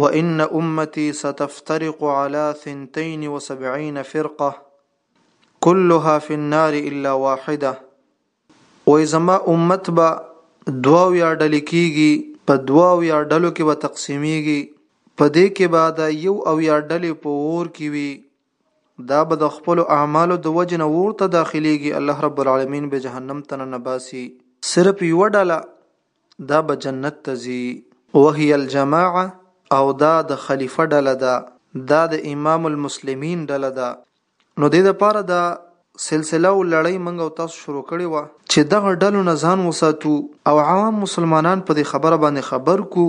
وان امتی ستفترق علی ثنتین وسبعین فرقه کلها فی النار الا واحده وای زما امت به دوه یا ډلې کیږي په دوه یا ډلو کې به تقسیمیږي په دې کې به دا یو او یا ډلې په اور کې وي دا به د خپل اعمالو د وجه نه ورته داخليږي الله رب العالمین به جهنم ته نه باسي صرف یو ډله دا به جنت ته ځي. وهي الجماعه او دا د خلیفه ډله ده، دا د امام المسلمین ډله ده، نو دې لپاره دا سلسله او لړۍ موږ او تاسو شروع کړې وه چې دغه ډلو نه ځان وساتو او عوام مسلمانان په دې خبره باندې خبر کړو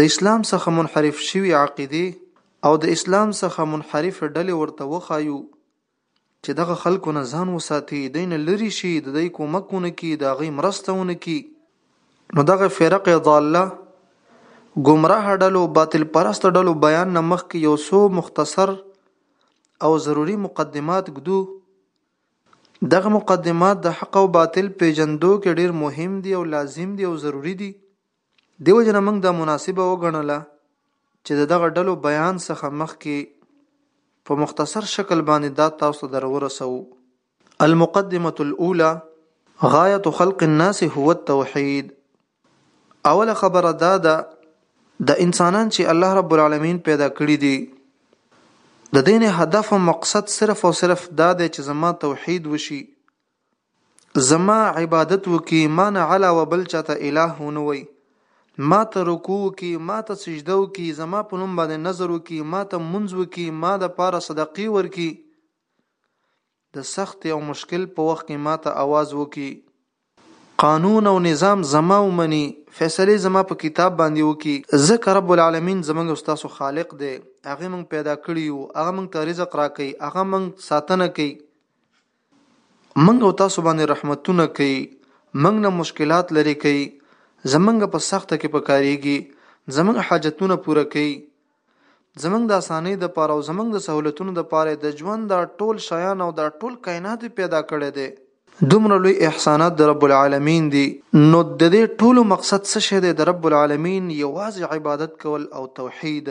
د اسلام څخه منحرف شوي عقیدې او د اسلام څخه منحرفې ډلې ورته وښایو چې دغه خلکو نه ځان وساتي، دوی نه لرې شي، د دوی کومک ونه کړي، د هغوی مرسته ونه کړي، نو دغه فرق ضاله، ګمراه ډلو، باطل پرسته ډلو بیان نه مخکې یو څو مختصر او ضروري مقدمات ږدو. دغه مقدمات د حق او باطل پېژندو کې ډېر مهم دي او لازم دي او ضروري دي. دې وجه نه موږ دا مناسبه وګڼله چې د دغه ډلو بیان څخه مخکې په مختصر شکل باندې دا تاسو ته درورسوو المقدمه الاولى غایت خلق الناس هو التوحید اوله خبره دا ده د انسانان چې الله رب العالمین پیدا کړی دي د دین هدف او مقصد صرف او صرف دا دی چې زما توحید وشي زما عبادت وکي ما نه علاوه بل چاته اله ونه وي ما ته رکوع وکي ما ته سجده وکي زما په نوم باندې نظر وکي ما ته منځ وکي ما د پاره صدقې ورکي د سخت او مشکل په وخت کې ما ته आवाज وکي قانون او نظام زما ومني فیصله زما په کتاب باندې وکي ذکر رب العالمین زمنګ استاد خالق دی هغه مونږ پیدا کړی یو هغه مونږ ته رزق راکړي هغه مونږ ساتنه کوي موږ او تاسو باندې رحمتونه کوي موږ نه مشکلات لري کوي زمونږ په سخته کې په کاریږي زمونږ حاجتونه پوره کوي زمونږ د اسانۍ د پاره او زمونږ د سہولتونو د پاره د ژوند دا ټول شیان او دا ټول کائنات پیدا کړی دی دومره لوی احسانات د رب العالمین دي نو د دې ټولو مقصد څه شه دی د رب العالمین یوازې عبادت کول او توحید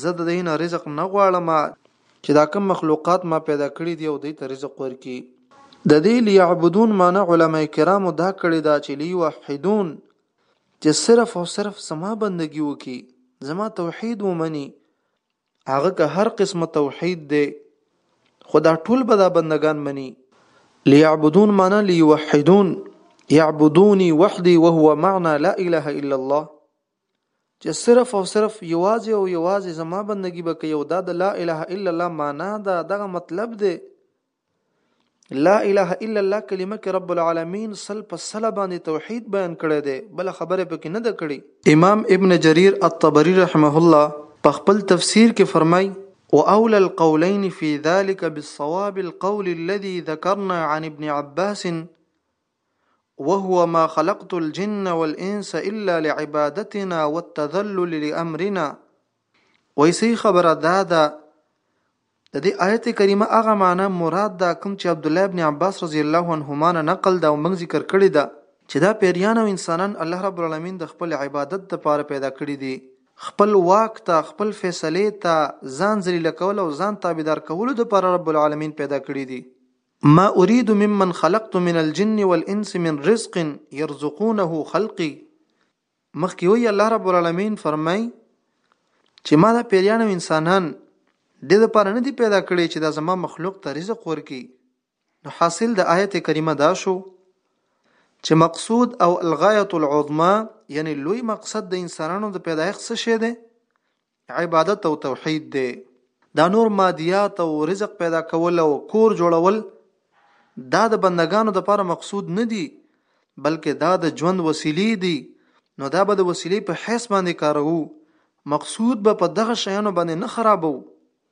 زه د دې نه رزق نه غواړم چې دا کوم مخلوقات ما پیدا کړي دي او دوی ته رزق ورکړي د دې ليعبدون معنی علما کرامو دا کړی دا چې ليوحدون چې صرف او صرف سما بندگی وکي زما توحید ومني هغه که هر قسمه توحید دی خدا ټول به دا بندگان مني ليعبدون معنا ليوحدون يعبدوني وحدي وهو معنى لا اله الا الله چې صرف او صرف یوازې او یوازې زما بندگی به کوي او دا د لا اله الا الله معنا دا دغه مطلب دی لا اله الا الله کلمه کې رب العالمین سل په سل باندې توحید بیان کړی دی بل خبره پکې نه ده کړې امام ابن جریر الطبری رحمه الله په خپل تفسیر کې فرمای او اول القولین فی ذلک بالصواب القول الذي ذکرنا عن ابن عباس وهو ما خلقت الجن والانس الا لعبادتنا والتذلل لامرنا وای صحیح خبره دا ده د دې آیت کریمه هغه معنی مراد دا کوم چې عبد الله ابن عباس رضی الله عنهما نه نقل دا او موږ ذکر کړی دا چې دا پیریان او انسانان الله رب العالمین د خپل عبادت لپاره پیدا کړی دي خپل واک ته خپل فیصله ته ځان ذلیل کول او ځان تابعدار کول د پر رب العالمین پیدا کړی دي ما اريد ممن خلقت من الجن والانس من رزق يرزقونه خلقي مخکې وی الله رب العالمین فرمای چې ما د پیریان او انسانان د دې لپاره نه دی پیدا کړی چې دا زما مخلوق ته رزق ورکړي نو حاصل د آیت کریمه دا شو چې مقصود او الغایه العظما یعنی لوی مقصد د انسانانو د پیدایښت څه شی دی عبادت او توحید دی دا نور مادیات او رزق پیدا کول او کور جوړول دا د بندگانو د پاره مقصود نه دي بلکې دا د ژوند وسیلې دي نو دا به د وسیلې په حیث باندې کاروو مقصود به په دغه شیانو باندې نه خرابو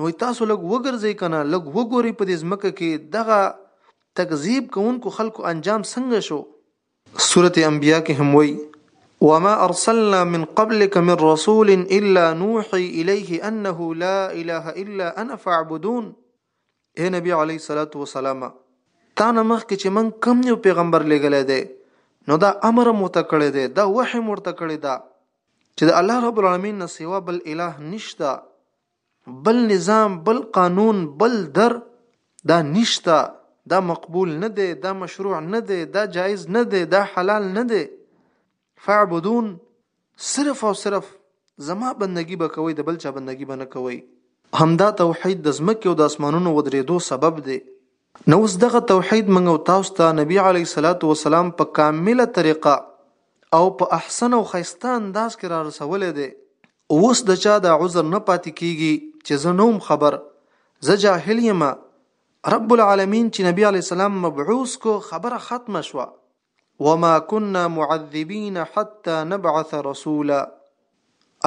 نو تاسو لږ وګرځئ کنه لږ وګورئ په دې ځمکه کې دغه تکذیب کوونکو خلکو انجام څنګه شو سورة انبیاء کې هم وایي وما ارسلنا من قبلك من رسول الا نوحي اليه انه لا اله الا انا فاعبدون اے نبی علی صلوات و سلام تا نه مخ کې چې من کم یو پیغمبر لګلې ده نو دا امر مو ته کړی دی دا وحی مورته کړی دا چې د الله رب العالمین نه سوا بل اله نشته بل نظام بل قانون بل در دا نشته دا مقبول نه دی دا مشروع نه دی دا جایز نه دی دا حلال نه دی فعبدون صرف او صرف زما بندگی به کوي د بل چا بندگی به نه کوي همدا توحید د زمکه او د اسمانونو ودرېدو سبب دی نو اوس دغه توحید موږ او تاسو ته نبی علیه الصلاة والسلام په کامله طریقه او په احسن او ښایسته انداز کې رارسولی دی، اوس د چا دا عذر نه پاتې کیږي چې زه نه وم خبر، زه جاهل یم، رب العالمین چې نبی علیه السلام مبعوث کړ خبره ختمه شوه، وما کنا معذبین حتی نبعث رسولا،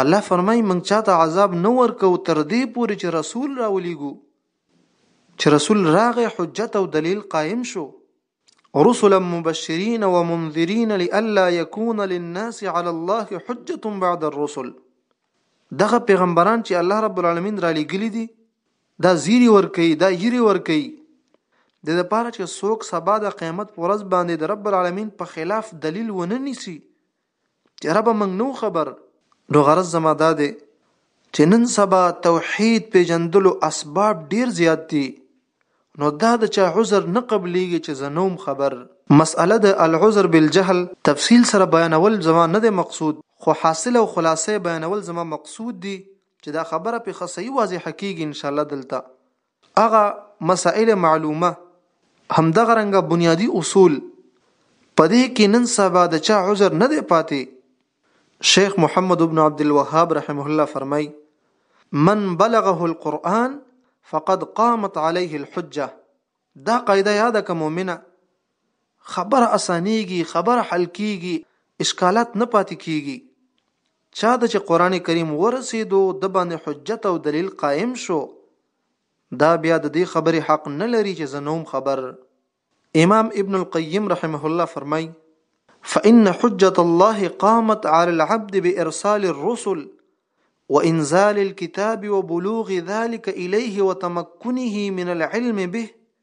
الله فرمایي موږ چاته عذاب نه ورکوو تر دې پورې چې رسول راولیږو، چې رسول راغی حجت او دلیل قائم شو رسلا مبشرین ومنذرین لئلا یکون للناس علی الله حجة بعد الرسل دغه پیغمبران چې الله رب العالمین را لګلی دي دا زیری ور کوي دا یری ور کوي د لپاره چې څوک سبا د قیامت پر ورځ باندې د رب العالمین په خلاف دلیل ونه نیسي ربه موږ نو خبر. نو غرض زما دا دی چې نن سبا توحید پیژندلو اسباب ډیر زیات دي نو دا د چا عذر نه قبلیږي چې زه نوم خبر. مسئله د العذر بالجهل تفصیل سره بیانول زما نه دی مقصود خو حاصل او خلاصه یې بیانول زما مقصود دي چې دا خبره پې ښه صحیح واضحه کیږي انشاءالله دلته هغه مسائل معلومه همدغه رنګه بنیادی اصول په دې کې نن سبا د چا عذر نه دی پاتې شیخ محمد ابن عبد الوهاب رحمه الله فرمای من بلغه القرآن فقد قامت عليه الحجه دا قاعده یاده که مؤمنه خبره اسانیږي خبره حل کیږي اشکالات نه پاتې کیږي چا ته چې قرآن کریم ورسېدو د باندې حجت او دلیل قائم شو دا بیا د دې خبرې حق نه لري چې زه نوم خبر امام ابن القیم رحمه الله فرمای فإن حجة الله قامت على العبد بإرسال الرسل وإنزال الكتاب وبلوغ ذلك إليه وتمكنه من العلم به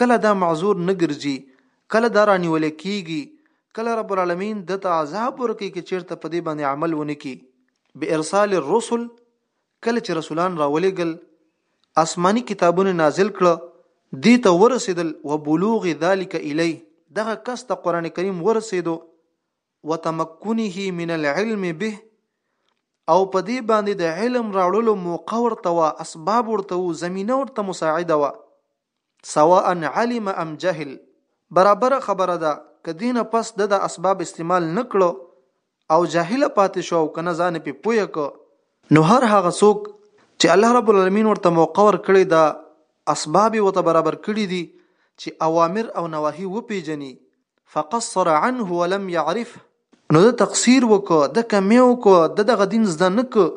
کله دا معذور نه ګرځي کله دا رانیول کیږي کله رب العالمین د ته عذاب ورکي کې چیرته په دې باندې عمل ونکي به ارسال الرسل کله چې رسولان راولېګل آسماني کتابونه نازل کړه دې ته ورسېدل و بلوغ ذالک الی دغه کس ته قران کریم ورسېدو وتمکنه من العلم به او په دې باندې د علم راوړلو موقع ورته وا اسباب ورته وو زمينه ورته مساعده وا سواء علم ام جهل برابر خبره ده کدینه پس د د اسباب استعمال نکړو او جاهل پاتې شو او کنه ځان په پوهه کو نو هر هغه څوک چې الله رب العالمین ورته موقع ور کړی دا اسباب وته برابر کړی دي چې اوامر او نواهی وپیجني فقصر عنه ولم يعرفه نو ده تقصير وکړ ده کمی وکړ ده دغه دين زده نه کړ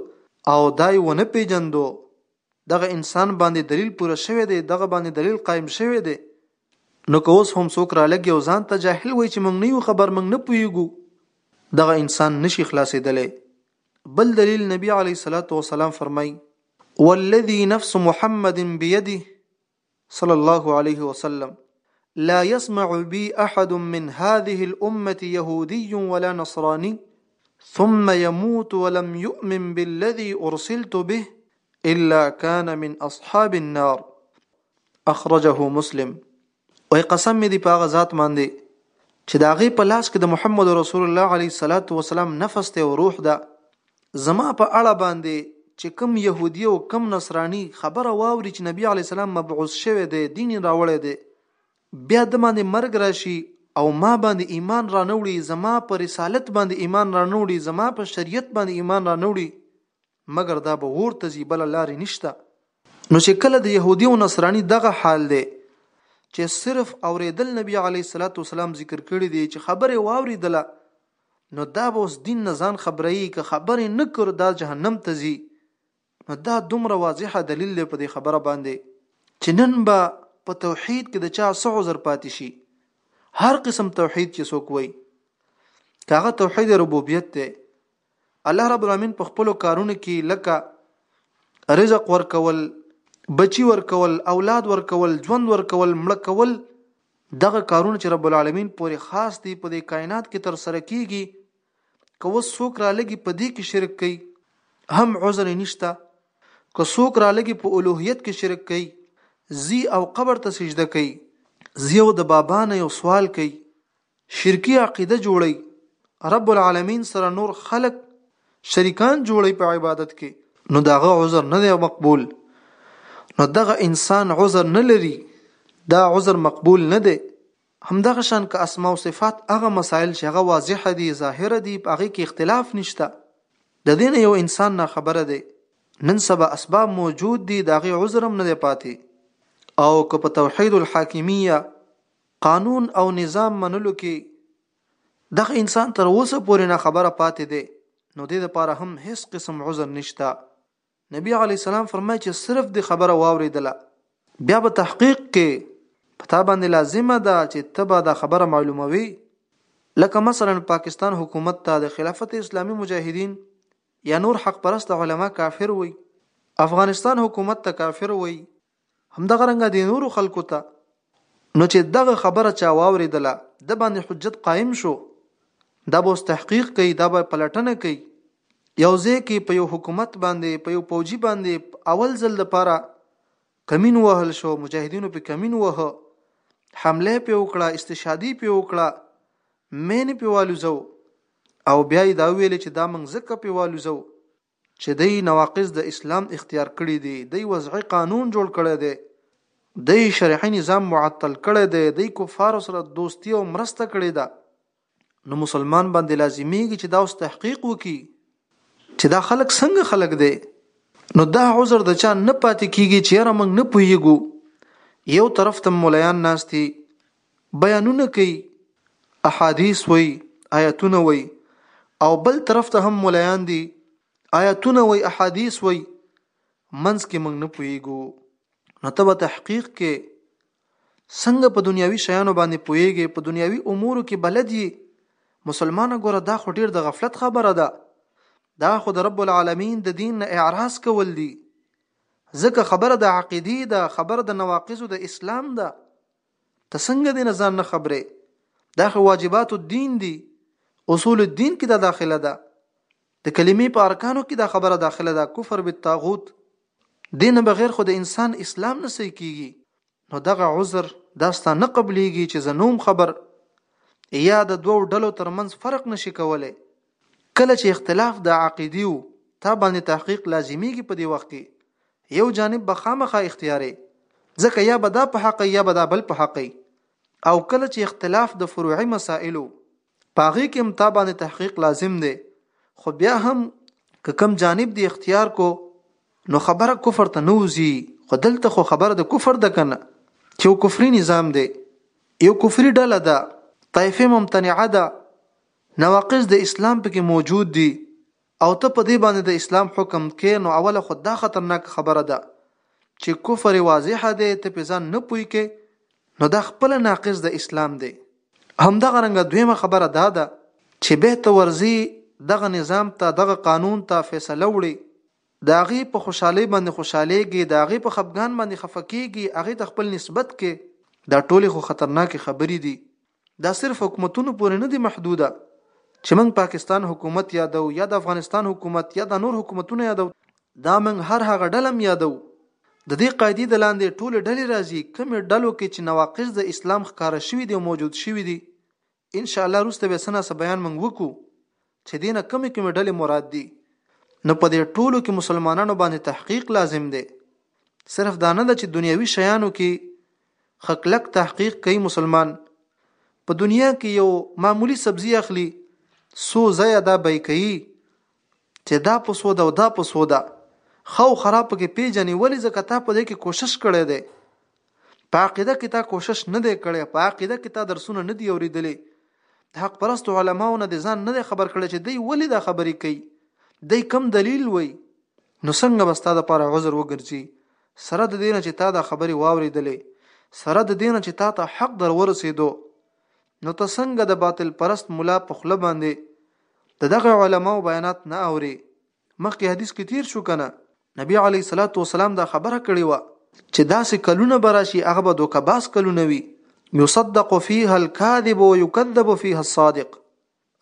او دا يې ونه پېژندو دغه انسان باندې دلیل پوره شوی دی دغه باندې دلیل قایم شوی دی نو که اوس هم څوک رالګي او ځان ته جاهل وای چې موږ نه یو خبر موږ نه پوهیږو دغه انسان نشي خلاصېدلی بل دلیل نبی علی صلوات و سلام فرمای والذي نفس محمد بيده صلی الله علیه وسلم لا يسمع بي احد من هذه الامه يهودي ولا نصراني ثم يموت ولم يؤمن بالذي ارسلت به الا كان من اصحاب النار اخرجه مسلم وای قسم می دی په هغه ذات باندې چې دا غي په لاس کې د محمد رسول الله علیه صلوات و سلام نفس ته او روح ده زما په اړه باندې چې کوم يهودي او کوم نصراني خبره واوري چې نبي عليه السلام مبعوث شوی دی دین راوړی دی بیا د باندې مرګ راشي او ما باندې ایمان رانوړي زما په رسالت باندې ایمان رانوړي زما په شریعت باندې ایمان رانوړي مګر دا به ورته زی بل لارې نشته نو چې کله د يهودي او نصراني دغه حال دی چې صرف اوریدل نبی علی صلوات و سلام ذکر کړی دی چې خبره واوریدله نو دا به اوس دین نه ځان خبروي که خبر یې نه کړ دا جهنم ته ځي نو دا دومره واضحه دلیل دی په دې خبره باندې چې نن به په توحید کې د چا څه عذر پاتې شي هر قسم توحید چې څوک وایي کاغه توحید ربوبیت دی الله رب العالمین په خپل کارونو کې لکه رزق ورکول بچی ورکول اولاد ورکول ژوند ورکول مړ کول دغه کارونه چې رب العالمین پورې خاص دي په دې کائنات کې تر سره کیږي که وس څوک را لګي په دې کې شرک کوي هم عذر نشته که څوک را لګي په اولوهیت کې شرک کوي زی او قبر ته سجده کوي زی او د بابا نه یو سوال کوي شرکی عقیده جوړی رب العالمین سره نور خلق شریکان جوړی په عبادت کې نو داغه عذر نه دی مقبول نو دغه انسان عذر نه لري دا عذر مقبول نه دی همدغه شان که اسماء او صفات هغه مسائل چې هغه واضح دي ظاهر دي په هغه کې اختلاف نشته د دین یو انسان نه خبره دی نن سبا اسباب موجود دي داغه عذر هم نه دی پاتې او که په توحید الحاکمیه قانون او نظام منلو کې دغه انسان تر اوسه پورې نه خبره پاتې دی نو دې لپاره هم هیڅ قسم عذر نشته نبی علی السلام فرمایي چې صرف د خبره واوریدله بیا به تحقیق کې پتا باندې لازمه ده چې تبه دا خبره معلوموي لکه مثلا پاکستان حکومت ته د خلافت اسلامی مجاهدین یا نور حق پرست علما کافر وي افغانستان حکومت ته کافر وي همدغه رنګه دې نورو خلکو ته نو چې دغه خبره چا واورېدله د باندې حجت قائم شو دا به تحقیق کوي دا به پلټنه کوي یو ځای کې په یو حکومت باندې په یو پوجي باندې اول ځل لپاره کمین وهل شو مجاهدینو په کمین وه حمله په وکړه استشهادي په وکړه مین په والوزو او بیا دا ویل چې دا منځکه په والوزو چه دی نواقض د اسلام اختیار کړی دی دی وضعی قانون جوړ کړی دی دی شرعی نظام معطل کړی دی دی کفار سره دوستی او مرسته کړی ده نو مسلمان باندې لازمیږي چې دا اوس تحقیق وکي چې دا خلک څنګه خلک دی نو دا عذر د چا نه پاتې کیږي چې را موږ نه پوهیږو یو طرف ته مولایان ناشتي بیانونه کوي احادیث وایي آیاتونه وایي او بل طرف ته هم مولایان دي آیاتونه وایي احادیث وایي منځ کې موږ نه پوهیږو نو ته به تحقیق کې څنګه په دنیاوي شیانو باندې پوهیږي په دنیاوي امورو کې بلد یې مسلمانه ګوره دا خو ډیر د غفلت خبره ده دا خو د رب العالمین د دین نه اعراض کول دي ځکه خبره د عقیدې ده خبره د نواقضو د اسلام ده ته څنګه دې نه ځان نه خبرې دا خو واجبات الدین دي اصول الدین کې دا داخله ده د کلمې په ارکانو کې دا خبره داخله ده کفر بالطاغوت دین بغیر خو د انسان اسلام نه صحیح کیږي نو دغه عذر دا ستا نه قبليږي چې زنوم خبر یا د دوو ډلو ترمنځ فرق نشي کولای کله چې اختلاف د عقیدیو تا باندې تحقیق لازمیږي په دې وخت کې یو جانب به خامخا اختیاري ځکه یا به دا په حق یا به دا بل په حق او کله چې اختلاف د فروعي مسائلو پاغي کې هم تا باندې تحقیق لازم دی خو بیا هم که کم جانب دی اختیار کو نو خبره کفر ته نوځي خو دلته خو خبره د کفر د کنه چې یو کفري نظام دی یو کفري ډله ده طایفه ممتنعه ده نواقض د اسلام پکې موجود دي او ته په دې باندې د اسلام حکم کې نو اوله خو دا خطرناک خبره ده چې کفر واضح دی ته په ځان نه پوي کې نو دا خپل ناقض د اسلام دی همدغه رنګ دویمه خبره دا ده چې به ته ورزي دغه نظام ته دغه قانون ته فیصله وړي داغي په خوشحالي باندې خوشحاليږي داغي په خفګان باندې خفکیږي هغه ته خپل نسبت کې دا ټولې خو خطرناکې خبرې دي دا صرف حکومتونو پورې نه دی محدوده چې موږ پاکستان حکومت یادو یا د افغانستان حکومت یا د نور حکومتونه یادو دا موږ هر هغه ډلم یادو د دې قاعدې د لاندې ټول ډلې راځي کوم ډلو کې چې نواقص د اسلام ښکارا شوی دی او موجود شوی دی ان شاء الله روسته به سنا سبيان موږ وکړو چې دې نه کومې کومې ډلې مراد دي نو په دې ټولو کې مسلمانانو باندې تحقیق لازم دی صرف دا نه ده چې دنیوي شیانو کې خکلک تحقیق کوي مسلمان په دنیا کې یو معمولی سبزی اخلي سو زیا دا بای کوي چې دا په سودا او دا په سودا خو خراب کې پیژنې ولی زکه تا په دې کې کوشش کړی دی په عقیده کې تا کوشش نه دی کړی په عقیده کې تا درسونه نه دی اوریدلی د حق پرست علماو نه د ځان نه خبر کړی چې دی ولې دا خبرې کوي دی کم دلیل وای نو څنګه به ستا دپاره عذر وګرځي سره د دې نه چې تا دا خبرې واورېدلې سره د دې نه چې تا ته حق در ورسېدو نو ته څنګه د باطل پرست ملا په خوله باندې د دغه علماو بیانات نه اورې مخکې حدیث کې تیر شو کنه نبی علی صلوات و سلام دا خبره کړې و چې داسې کلونه براشي هغه به دوکه باس کلونه وي یصدق فیها الكاذب ويكذب فیها الصادق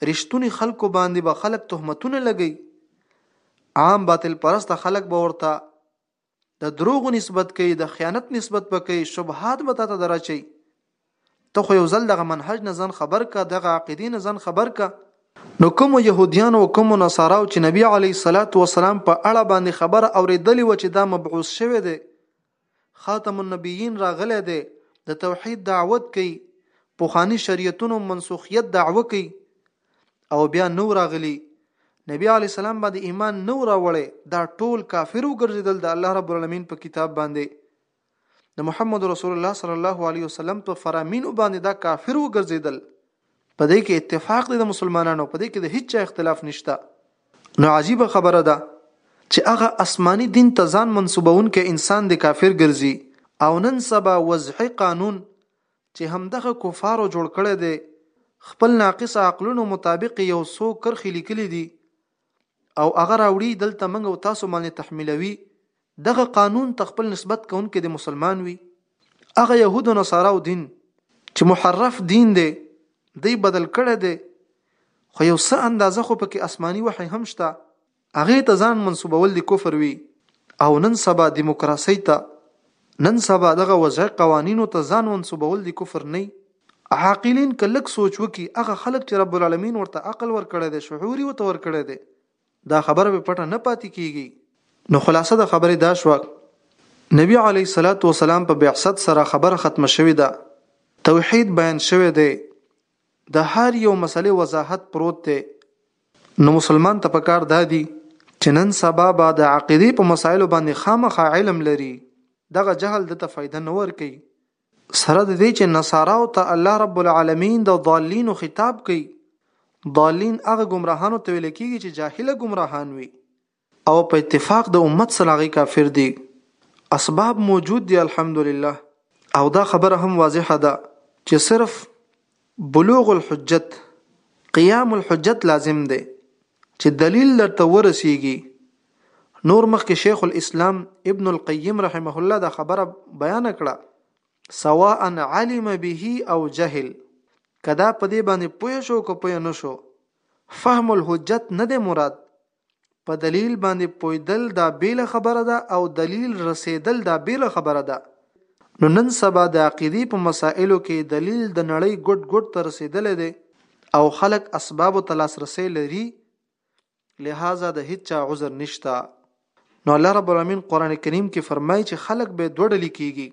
رښتونی خلکو باندې به خلک تهمتونه لګي عام باطل پرسته خلک به ورته د دروغو نسبت کوي د خیانت نسبت به کوي شبهات به تاته دراچي ته خو یو ځل دغه منهج نه ځن خبر کا دغه عقیدې نه ځن خبر کا نو کوم يهوديان او کوم نصارا او چې نبی علي صلوات و سلام په اړه باندې خبر اوریدلې و چې دا مبعوث شوه دی خاتم النبیین راغله دی د توحید دعوت کوي پوخانی شریعتونو منسوخیت دعوه کوي او بیا نو راغلی نبی علی السلام باندې ایمان نو راوړی دا ټول کافر وګرځیدل د الله رب العالمین په کتاب باندې د محمد رسول الله صلی الله علیه وسلم په فرامینو باندې دا کافر وګرځیدل په دې کې اتفاق دی د مسلمانانو په دې کې د هیڅ اختلاف نشته نو عجیب خبره ده چې هغه آسماني دین ته ځان منسوبون کې انسان د کافر ګرځي او نن سبا وضعي قانون چې همدغه کفارو جوړ کړی دی، خپل ناقص عقلونو مطابق یې یو څو کرښې لیکلي دي او هغه راوړي دلته موږ او تاسو باندې تحمیلوي، دغه قانون ته خپل نسبت کوونکی دې مسلمان وي، هغه یهود او نصاراو دین چې محرف دین دی، دی بدل کړی دی، خو یو څه اندازه خو پکې اسماني وحی هم شته. هغې ته ځان منسوبول دې کفر وي او نن سبا دیموکراسۍ ته نن سبا دغه وضعي قوانینو ته ځان منسوبول دې کفر نه وي عاقلین که لږ سوچ وکړي هغه خلک چې رب العالمین ورته عقل ورکړی دی شعور یې ورته ورکړی دی دا خبره به پټه نه پاتې کیږي نو خلاصه د خبرې دا شوه نبی علی صلوات و سلام په بعثت سره خبره ختمه شوې ده توحید بیان شوی دی د هر یو مسلې وضاحت پروت دی نو مسلمان ته پکار دادی چې نن سبا به د عقیدې په مسایلو باندې خامخا علم لري دغه جهل د ته فائدہ نه ور کوي سره د دې چې نصارا او ته الله رب العالمین د ضالین خطاب کوي ضالین هغه گمراهانو ته ویل کیږي چې جاهل گمراهان وي او په اتفاق د امت سره هغه کافر دي اسباب موجود دي الحمدلله او دا خبره هم واضحه ده چې صرف بلوغ الحجت قیام الحجت لازم دی چې دلیل درته ورسیږي نور مخکې شیخ الاسلام ابن القیم رحمه الله دا خبره بیان کړه سواء علم به او جهل کدا په دې باندې پوه شو که پوه نه شو فهم الحجت نه دی مراد په دلیل باندې پویدل دا بیله خبره ده او دلیل رسیدل دا بیله خبره ده نو نن سبا د عقیدی په مسائلو کې دلیل د نړۍ ګډ ګډ ته رسیدل دی او خلک اسباب ته لاسرسي لري لہذا د هیڅ چا عذر نشته نو الله رب العالمین قران کریم کې فرمایي چې خلک به دوړل کیږي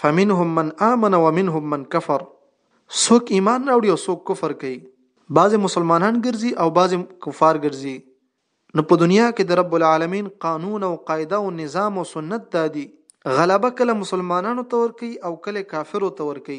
فمنهم من آمن ومنهم من کفر څوک ایمان راوړي او څوک کفر کوي بعضې مسلمانان ګرځي او بعضې کفار ګرځي نو په دنیا کې د رب العالمین قانون او قاعده او نظام او سنت دادي غلبه کله مسلمانانو ته ورکي او کله کافرو ته ورکي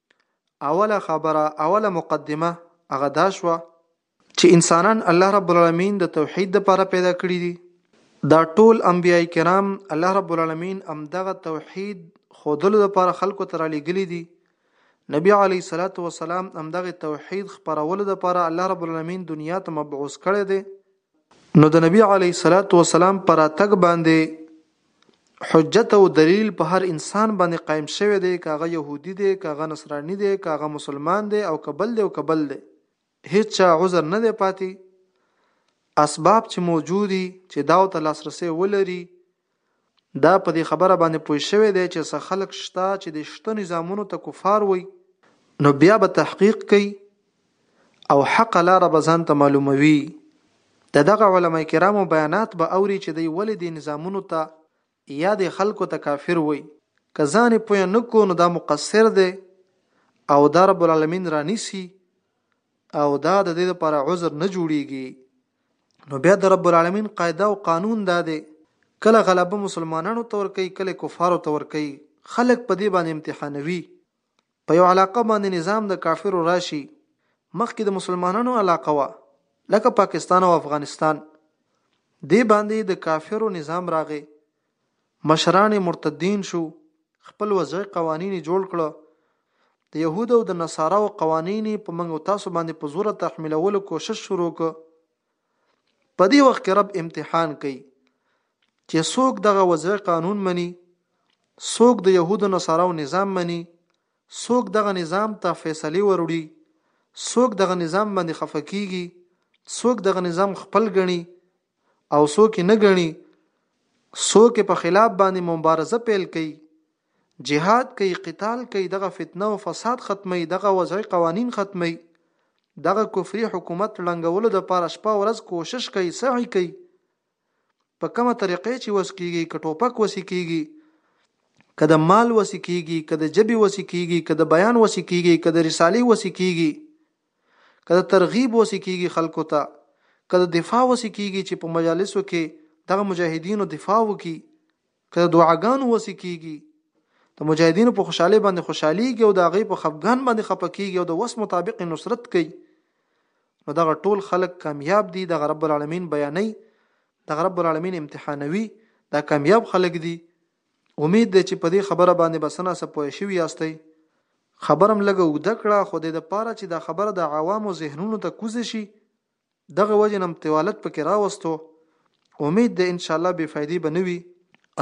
اوله خبره اوله مقدمه هغه دا شوه چې انسانان الله رب العالمین د توحید لپاره پیدا کړی دي دا ټول انبیای کرام الله رب العالمین هم دغه توحید خودلو لپاره خلکو ته را لېږلی دي نبی علی صلوات و سلام همدغه توحید خبرولو لپاره الله رب العالمین دنیا ته مبعوث کړی دی نو د نبی علیه الصلوة والسلام په راتګ باندې حجت او دلیل په هر انسان باندې قائم شوی دی که هغه یهودی دی که هغه نصرانی دی که هغه مسلمان دی او که بل دی او که بل دی هیچا عذر نه دی پاتې اسباب چې موجودی چې داو ته لاسرسی ولری دا په دې خبره باندې پوه شوی دی چې څه خلک شته چې د شته نظامونو ته کفار وایي نو بیا به تحقیق کوي او حق لاره به ځان ته معلوموي د دغه علما کرامو بیانات به اوري چې دی ولې د نظامونو ته یا د خلکو ته کافر وایي که ځان پوه نه کو نو دا مقصر دی او دا رب العالمین رانیسي او دا د دې لپاره عذر نه جوړیږي نو بیا د رب العالمین قاعده او قانون دا دی کله غلبه مسلمانانو ته ورکوي کله کفارو ته ورکوي خلک په دې باندې امتحانوي په یو علاقه باندې نظام د کافرو راشي مخکې د مسلمانانو علاقه وه لکه پاکستان او افغانستان دې باندې د کافرو نظام راغی مشران یې مرتدین شو، خپل وضع قوانین یې جوړ کړه، د یهودو او د نصاراو قوانین یې په موږ او تاسو باندې په زوره تحمیلولو کوشش شروع کړ. په دې وخت کې رب امتحان کوي چې څوک دغه وضع قانون مني، څوک د یهودو نصاراو نظام مني، څوک دغه نظام ته فیصلې وروړي، څوک دغه نظام باندې خفه کیږي، څوک دغه نظام خپل ګڼي او څوک یې نه ګڼي څوک یې په خلاف باندې مبارزه پیل کوي جهاد کوي قتال کوي دغه فتنه او فساد ختمي دغه وضعي قوانین ختمي دغه کفري حکومت ړنګولو د پاره شپه ورځ کوشش کوي سعی کوي په کومه طریقې چې وس کیږي که ټوپک وسی کیږي که د مال وسی کیږي که د جبي وسی کیږي که د بیان وسی کیږي که د رسالې وسی کیږي که د ترغیب وسې کیږي خلکو ته که د دفاع وسې کیږي چې په مجالسو کې دغه مجاهدینو دفاع وکي که د دعاګانو وسې کیږي د مجاهدینو په خوشحالي باندې خوشحاليږي او د هغه په خفګان باندې خپکیږي او د وس مطابق نصرت کوي نو دغه ټول خلک کامیاب دي د رب العالمین بیانې د رب العالمین امتحانوي دا کامیاب خلک دي امید دی چې په دې خبره باندې به څه ناڅه پوه شوي یاستئ. خبره م لږه اوږده کړه خو دې دپاره چې دا خبره د عوامو ذهنونو ته کوزه شي دغه وجې نه م طوالت پکې راوستو. امید دی ان شاءالله بې فایدې به نه وي.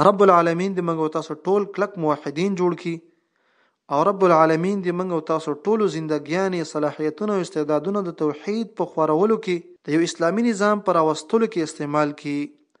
رب العالمین دې موږ او تاسو ټول کلک موحدین جوړ کړي او رب العالمین دې موږ او تاسو ټولو زندګیانې، صلاحیتونه او استعدادونه د توحید په خورولو کې د یو اسلامي نظام په راوستلو کې استعمال کړي.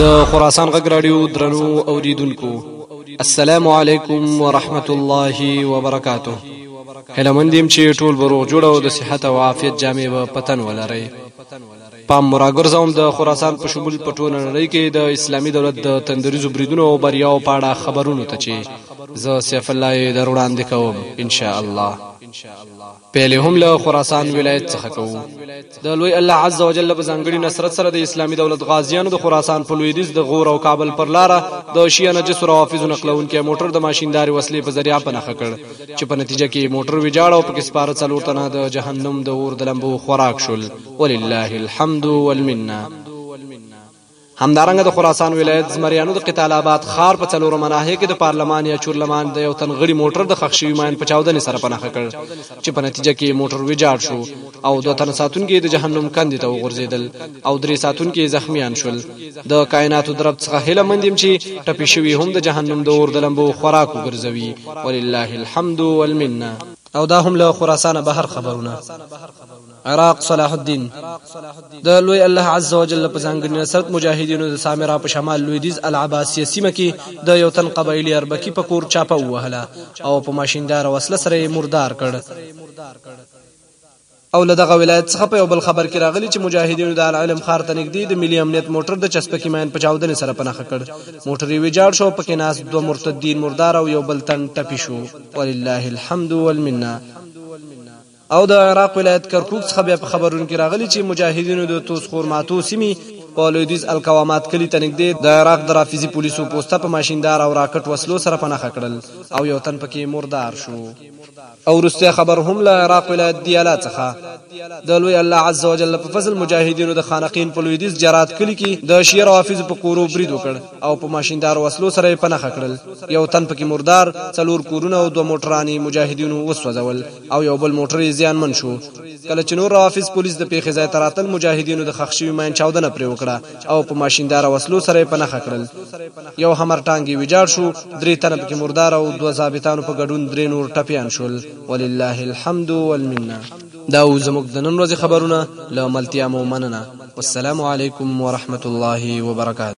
د خراسان غږ راډیو درنو اوریدونکو السلام علیکم ورحمت الله وبرکاتو هله من دیم چې ټول بروغ جوړ او د صحت او عافیت جامع و پتن ولرئ پام مراګرځوم د خراسان په شمول په ټوله نړۍ کې د اسلامي دولت د تندریزو بریدونو او بریاو په اړه خبرونه ته چې زه سیف الله دروړاندې کوم ان شاء الله پیل هم له خراسان ولایت څخه کوو د لوی الله عز وجل په ځانګړي نصرت سره د اسلامي دولت غازیانو د خراسان په لویدیځ د غور او کابل پر لار د شیعه نجس روافض نقلونکي موټر د ماشینداري وسلې په ذریعہ په نخښه کړ چې په نتیجه کې موټر ویجاړ او پکې سپاره څلور تنه د جهنم د اور د لمبو خوراک شول ولله الحمد والمنه همدارنګه د خراسان ولایت زمریانو د قتال آباد خار په څلورم ناحیه کې د پارلمان یا چورلمان د یو تن غړي موټر د خښ شوی ماین په چاودنې سره پناه کړ چې په نتیجه کې موټر ویجاړ شو او دوه تن ساتونکي د جهنم کندې ته وغورځېدل او درې ساتونکي زخمیان شول د کائناتو درب څخه هله مندیم چې ټپي شوی هم د جهنم د اور د لمبو خوراک وګرځوي ولله الحمد والمنه او دا هم له خراسان بهر خبرونه عراق صلاح الدین د لوی الله عز وجل په ځانګړي نصرت مجاهدینو د سامرا په شمال لویدیز العباسیه سیمه کې د یو تن قبایلی اربکی په کور چاپه ووهله او په ماشیندار وسله سره یې مردار کړ او له دغه ولایت څخه په یو بل خبر کې راغلی چې مجاهدینو د العلم خار ته نږدې د ملي امنیت موټر د چسپکی ماین په چاودنې سره پناخه کړ موټر یې ویجاړ شو پکې ناس دوه مرتدین مردار او یو بل تن ټپي شو ولله الحمد والمنه او د عراق ولایت کرکوک څخه بیا په خبرونو کې راغلي چې مجاهدینو د توس خورماتو سیمې په لویدیز الکوامات کلی ته نږدې د عراق د رافیزي پولیسو پوسته په ماشیندار او راکټ وسلو سره په نخښه کړل او یو تن پکې مردار شو او وروستی خبر هم له عراق ولایت دیالا څخه د لوی الله عز وجل په فضل مجاهدینو د خانقین په لویدیز جرات کلی کې د شیعه رافیز په کورو برید وکړ او په ماشیندار وسلو سره یې په نخښه کړل یو تن پکې مردار څلور کورونه او دوه موټرانې مجاهدینو وسوځول او یو بل موټر یې زیانمن شو کله چې نور روافض پولیس د پیښې ځای ته راتل مجاهدینو د خښ شوي ماین چاودنه پرې وکړه او په ماشیندار وسلو سره یې په نخښه کړل یو همر ټانګ یې ویجاړ شو درې تنه پکې مردار او دوه ضابطانو په ګډون درې نور ټپیان شول ولله الحمد والمنه دا و زموږ د نن ورځې خبرونه له ملتیا مو مننه والسلام علیکم ورحمت الله وبرکاته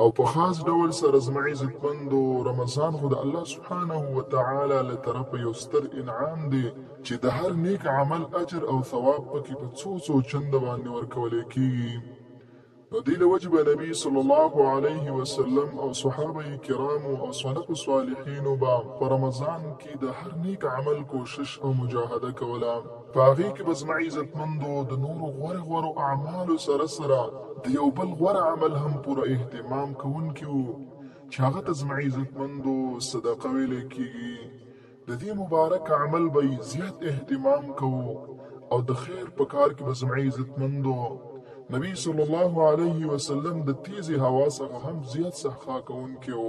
او په خاص ډول سره زما عزتمندو رمضان خو د الله سبحانه وتعالی له طرفه یو ستر انعام دی چې د هر نیک عمل اجر او ثواب پکې په څو څو چنده باندې ورکول کیږي نو دی له وجبه نبی صلی الله علیه وسلم او صحابه کرامو او سلف صالحینو به په رمضان کې د هر نیک عمل کوشش او مجاهده کوله په هغې کې به زما عزتمندو د نورو غوره غورو اعمالو سره سره د یو بل غوره عمل هم پوره اهتمام کوونکي وو چې هغه ته زما عزتمندو صدقه ویل کېږي د دې مبارک عمل به زیات اهتمام کوو او د خیر په کار کې به زموږ عزتمندو نبی صلی الله علیه وسلم د تیزې هوا څخه هم زیات سخا کوونکی و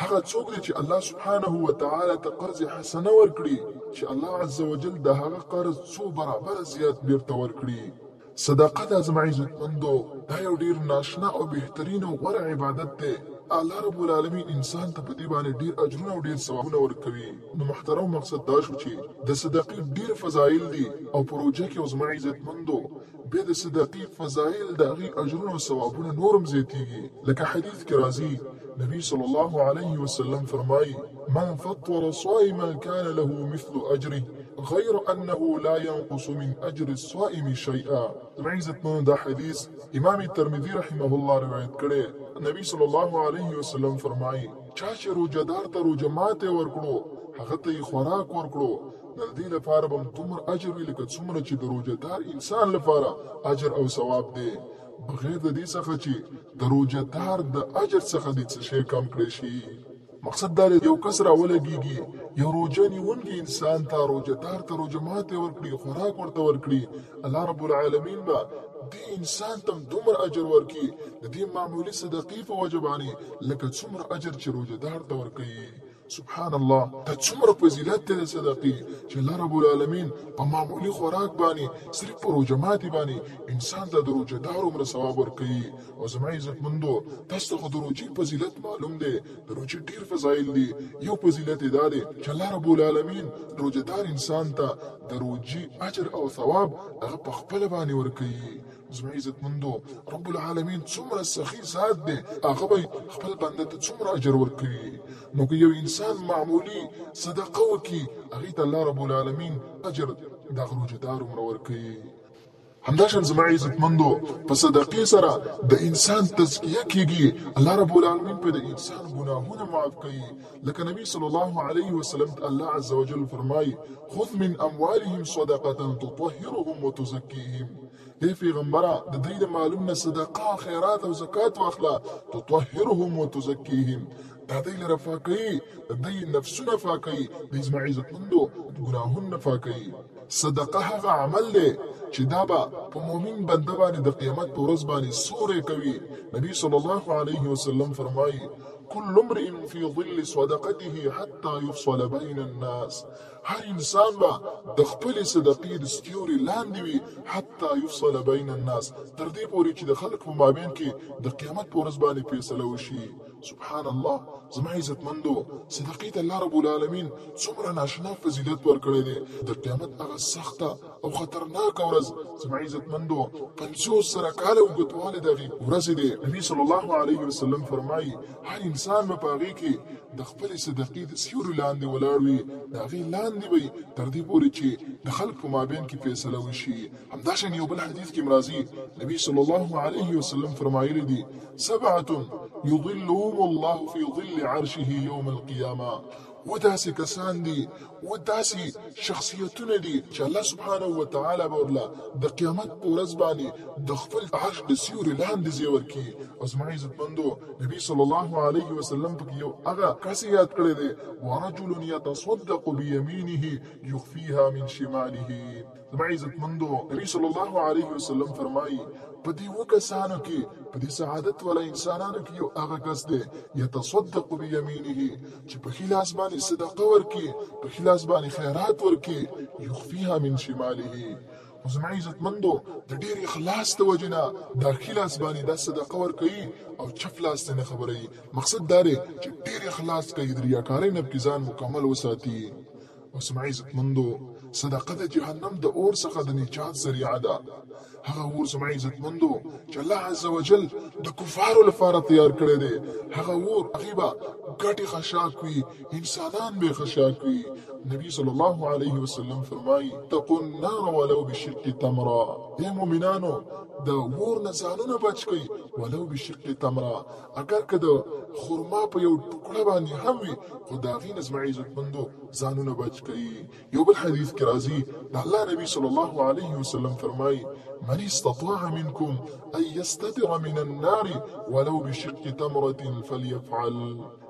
هغه څوک دی چې الله سبحانه وتعالی ته قرض حسنه ورکړي چې الله عزوجل د هغه قرض څو برابره زیات بیرته ورکړي. صدقه ده زما عزتمندو دا یو ډیر ناشنا او بهترین او غوره عبادت دی. الله رب العالمین انسان ته په دې باندې ډیر اجرونه او ډیر ثوابونه ورکوي نو محترمو مقصد دا شو چې د صدقې ډیر فضایل دي او په روژه کې او زما عزتمندو بیا د صداقی فضائل د هغوی اجرونه او ثوابونه نور هم زیاتیږي لکه حدیث کې راځي نبی صلی الله علیه وسلم فرمایي من فطر صائما کان له مثل اجره غیر انه لا ينقص من اجر الصائم شیئا ستر عزتمنو دا حدیث امام ترمذی رحمه الله روایت کړی نبی صلی الله علیه وسلم فرمایي چا چې روژه دار ته روژه ماتی ورکړو هغه ته یې خوراک ورکړو د دې لپاره به هم دومره اجر وي لکه څومره چې د روژه دار انسان لپاره اجر او ثواب دی بغیر د دې څخه چې د روژه دار د اجر څخه دې څه شی کم کړی شي مقصد دا دی یو کس راولګیږي یو روژه نیونکی انسان ته روژه دار ته روژه ماتې ورکړي خوراک ورته ورکړي الله رب العالمین به دې انسان تم دومره اجر ورکي د دې معمولي صدقې په وجه باندې لکه څومره اجر چې روژه دار ته ورکوي سبحان الله دا څومره فضیلت دی د صدقې چې الله رب العالمین په معمولی خوراک باندې صرف په روژه ماتې باندې انسان ته د روژه دار عمر ثواب ورکوي او زما عزتمندو تاسو ته خو د روژې فضیلت معلوم دی د روژې ډیر فضایل دي یو فضیلت دا دی چې الله رب العالمین روژه دار انسان ته د روژې اجر او ثواب هغه په خپل باندې ورکوي زما عزتمندو رب العالمین څومره سخی ذات دی هغه به خپل بنده ته څومره اجر ورکوي نو که یو انسان معمولی صدقه وکړي هغې ته الله رب العالمین اجر د هغه روژه دار عمره ورکوي همداشان زما عزتمندو په صدقې سره د انسان تزکیه کیږي الله رب العالمین په د انسان ګناهونه معاف کوي لکه نبی صلی الله علیه وسلم ته الله عز وجل فرمای خذ من اموالهم صدقه تطهرهم وتزكيهم اے پیغمبره د دوی د مالونو صدقه خیرات او زکات واخله تطهرهم وتزكيهم دا دوی لره پاکي د دوی نفسونه پاکي د ازما عزت مندو د ګناهونو پاکي صدقه هغه عمل دی چې دا به په مؤمن بنده باندې د قیامت پر ورځ باندې سورې کوي نبی صلی الله علیه وسلم فرمایي کل امرئ فی ظل صدقته حتی یفصل بین الناس هر انسان به د خپل صدقې د ستوري لاندې وي حتی یفصل بین الناس تر دې پورې چې د خلک په مابین کې د قیامت په ورځ باندې فیصله وشي سبحان الله زما عزتمندو صدقې ته الله رب العالمین څومره ناشنا فضیلت ورکړی دی د قیامت هغه سخته او خطرناک ورځ چې ما عزت مندو 50 سره کال او ګتواله دغه ورځ دی نبی صلی الله علیه وسلم فرمایي هر انسان به پاغي کې د خپل صدقې د سیوري لاندې ولاړ وي دا غي لاندې وي تر دې پورې چې د خلق په مابین کې فیصله وشي همدا شان یو بل حدیث کې مرضی نبی صلی الله علیه وسلم فرمایلی دی سبعه یظلهم الله فی ظل عرشه یوم القیامه و داسې کسان دي و داسې شخصیتونه دي چې الله سبحانه وتعالی به ورله د قیامت په ورځ باندې د خپل عرش د سیوري لاندې ځای ورکړي او زما عزتمندو نبي صلی الله علیه وسلم پکې یو هغه کس یاد کړی دی ورجل یتصدق بیمینه یخفیها من شماله زما عزتمندو نبی صلی الله علیه وسلم فرمایي په دې و کسانو کې په دې سعادت ولا انسانانو کې یو هغه کس دی یتصدق بیمینه چې په خلاص باندې صدقه ورکي په خلاص باندې خیرات ورکي یخفیها من شماله خو زما عزتمندو د ډېر اخلاص د وجې نه دا ښي لاس باندې دا صدقه ورکوي او چپ لاس ته نه خبروي مقصد دا دی چې ډېر اخلاص کوي د ریاکارۍ نه پکې ځان مکمل وساتي اوسمع عزتمندو صدقه د جهنم د اور څخه د نجات ذريعه ده هغه اور سمع عزتمندو چې الله عزوجل د کفارو لپاره تیار کړی دی هغه اور هغه به ګټي خشاک وي انسانان به خشاک وي نبی صلی الله علیه وسلم فرمایي تقوا النار ولو بشق تمره اے مؤمنانو د ور نه ځانونه بچ کړئ ولو بشق تمره اګر که د خرما په یو ټوکړه باندې هم وي خو د هغې نه زما عزتمندو ځانونه بچ کړئ یو بل حدیث کې راځي د الله نبي صلی الله علیه وسلم فرمایي من استطاع منکم ان یستتر من النار ولو بشق تمرة فلیفعل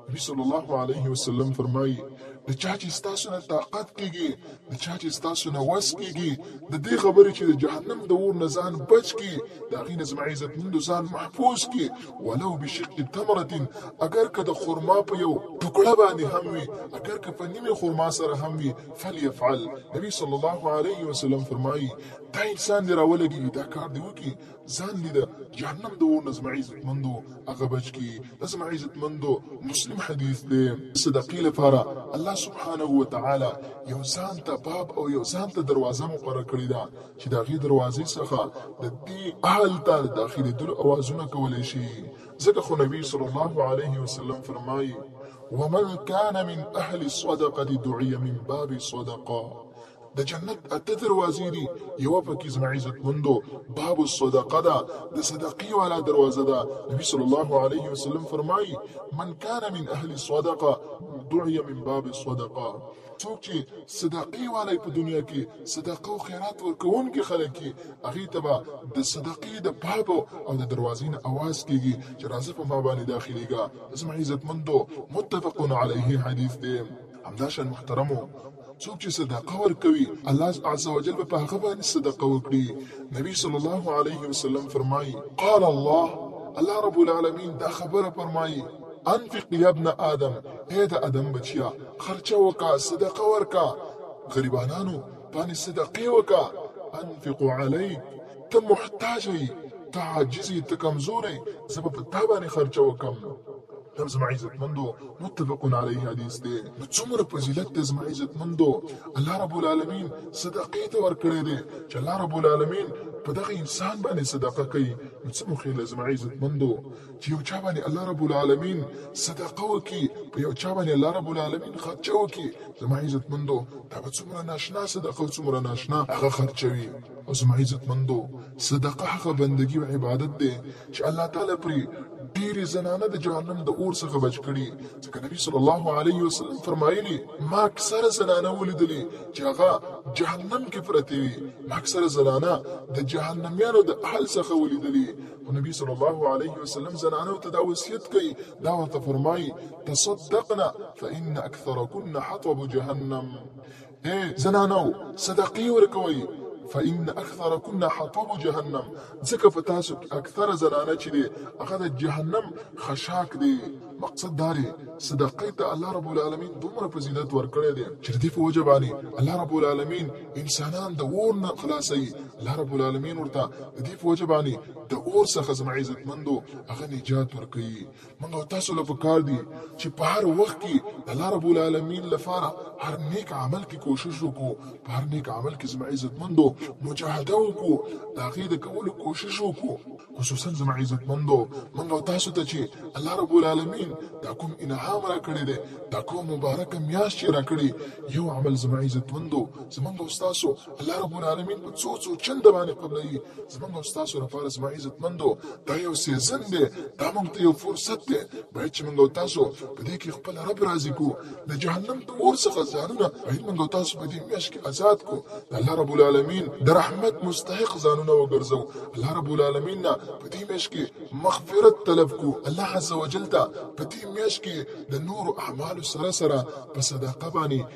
نبی صلی الله علیه وسلم فرمایي د چا چې ستاسو نه طاقت کېږي د چا چې ستاسو نه وس کېږي د دې خبرې چې د جهنم د اور نه ځان بچ کړي د هغې نه زما عزتمندو ځان محفوظ کړي ولو بشق تمرة اګر که د خرما په یو ټکړه باندې هم وي اګر که په نیمې خرما سره هم وي فلیفعل نبي صلی الله علیه وسلم فرمایي دا انسان دې راولګېږي دا کار دې وکړي ځان لیده جهنم د اور نه زما عزت مندو هغه بچ کی د زما عزت مندو مسلم حدیث دی صدقې لپاره الله سبحانه و تعالی یو ځان ته باب او یو ځان ته دروازه مقرره کړې ده چې د هغې دروازې څخه د دې اهل ته د داخلېدلو اوازونه کولی شي ځکه خو نبی صلی الله علیه وسلم فرمایي ومن كان من اهل الصدقه دعي من باب صدقه د جنت اته دروازې دي یوه پکې زما عزت مندو باب الصدقه ده د صدقې والا دروازه ده نبی صلی الله علیه وسلم فرمایي من کان من اهل الصدقه دعي من باب الصدقه څوک چې صدقې والا په دنیا کې صدقه او خیرات ورکوونکي خلک کې هغه ته به د صدقې د باب او د دروازې نه आवाज کیږي چې راځه په ما باندې داخليږي زما عزت مندو متفقون علیه حدیث دی همداشان محترمو څوک چې صدقه ورکوي الله عزوجل به په هغه باندې صدقه وکړي نبی صلی الله علیه وسلم فرمایي قال الله الله رب العالمین دا خبره فرمایي انفق یا ابن آدم اے د آدم بچیا خرچه وکا صدقه ورکا غریبانانو باندې صدقه وکا انفق علیک ته محتاج یې ته عاجز یې ته کمزور یې زه به په تا باندې خرچه وکم دا زما عزتمندو متفق علیه حدیث دی نو څومره فضیلت دی زما عزتمندو الله رب العالمین صدقې ته ورکړی دی چې الله رب العالمین په دغه انسان باندې صدقه کوي نو څه مو خیال زما عزتمندو چې یو چا باندې الله رب العالمین صدقه وکي په یو چا باندې الله رب العالمین خرچه وکي زما عزتمندو دا به څومره ناشنا صدقه او څومره ناشنا هغه خرچوي او زما عزتمندو! صدقه هغه بندګي او عبادت دی چې الله تعالی پرې ډېرې زنانه د جهنم د اور څخه بچ کړي، ځکه نبي صلی الله علیه وسلم فرمایلي، ما اکثره زنانه ولیدلې چې هغه جهنم کې پرتې وې، ما اکثره زنانه د جهنميانو د اهل څخه ولیدلې، خو نبي صلی الله علیه وسلم زنانو ته دا وصیت کوي، دا ورته فرمایي، تصدقن فان اکثرکن حطب جهنم، اې زنانو صدقې ورکوئ فان اکثرکن حطب جهنم ځکه په تاسو کې اکثره زنانه چې دی هغه د جهنم خشاک دی مقصد دا دی صدقې ته الله رب العالمین دومره فضیلت ورکړی دی چې دې په وجه باندې الله رب العالمین انسانان د اور نه خلاصوي الله رب العالمین ورته د دې په وجه باندې د اور څخه زما عزتمندو هغه نجات ورکوي موږ او تاسو له پکار دي چې په هر وخت کې د الله رب العالمین لپاره هر نیک عمل کې کوشش وکړو په هر نیک عمل کې زما عزتمندو مجاهده وکړو د هغې د کولو کوشش وکړو خصوصا زما عزتمندو موږ او تاسو ته چې الله رب العالمین دا کوم انعام را کړی دی دا کوم مبارک میاشت چې را کړی یو عمل زما عزتمندو زمونږ او تاسو الله رب العالمین په څو څو چند باندې قبلوي زمونږ او ستاسو لپاره زما عزتمندو دا یو سیزن دی دا موږ ته یو فرصت دی باید چې موږ او تاسو په دې کې خپل رب راضي کو د جهنم د اور څخه ځانونه باید موږ او تاسو په دې میاشت کې آزاد کو د الله رب العالمین د رحمت مستحق ځانونه وګرځو الله رب العالمین نه په دې میاشت کې مغفرت طلب کو الله عزوجل ته په دې میاشت کې د نور اعمال سره سره په صدقه باندې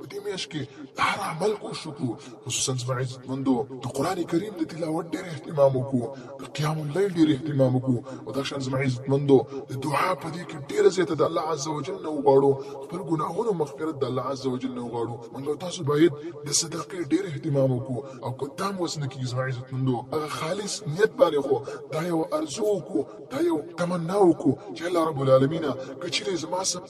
په دې میاشت کې د هر عمل کوشش وکړو خصوصا زما عزتمندو د قرآن کریم د تلاوت ډېر اهتمام وکړو د قیام اللیل ډېر اهتمام وکړو او دا شان زما عزتمندو د دعا په دې کې ډېره زیاته د الله عز وجل نه وغواړو خپل ګناهونو مغفرت د الله عز وجل نه وغواړو موږ تاسو باید د صدقې ډېر اهتمام وکړو او که دام وس نه کېږي زما عزتمندو هغه خالص نیت باندې خو دا یو ارزو وکړو دا یو تمنا وکړو چې الله رب العالمینه که چیرې زما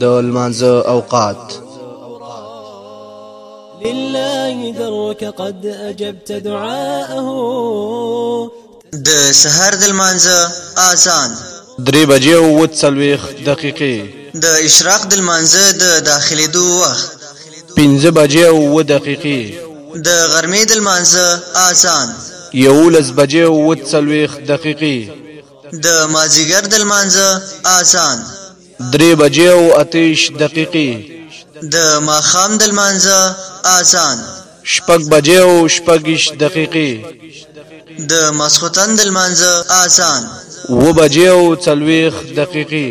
د لمانځه اوقات لله درك قد أجبت دعاءه د سهار د لمانځه اذان درې بجې او وت څلويخ دقیقې د اشراق د لمانځه د داخليدو وخت پنځه بجې او و دقیقې د غرمې د لمانځه اذان یولس بجې او و څلويخ دقیقې د مازیګر د لمانځه اذان درې بجې او اتهویشت دقیقې. د ماښام د لمانځه اذان. شپږ بجې او شپږ ویشت دقیقې. د ماسخوتن د لمانځه اذان. اووه بجې او څلوېښت دقیقې.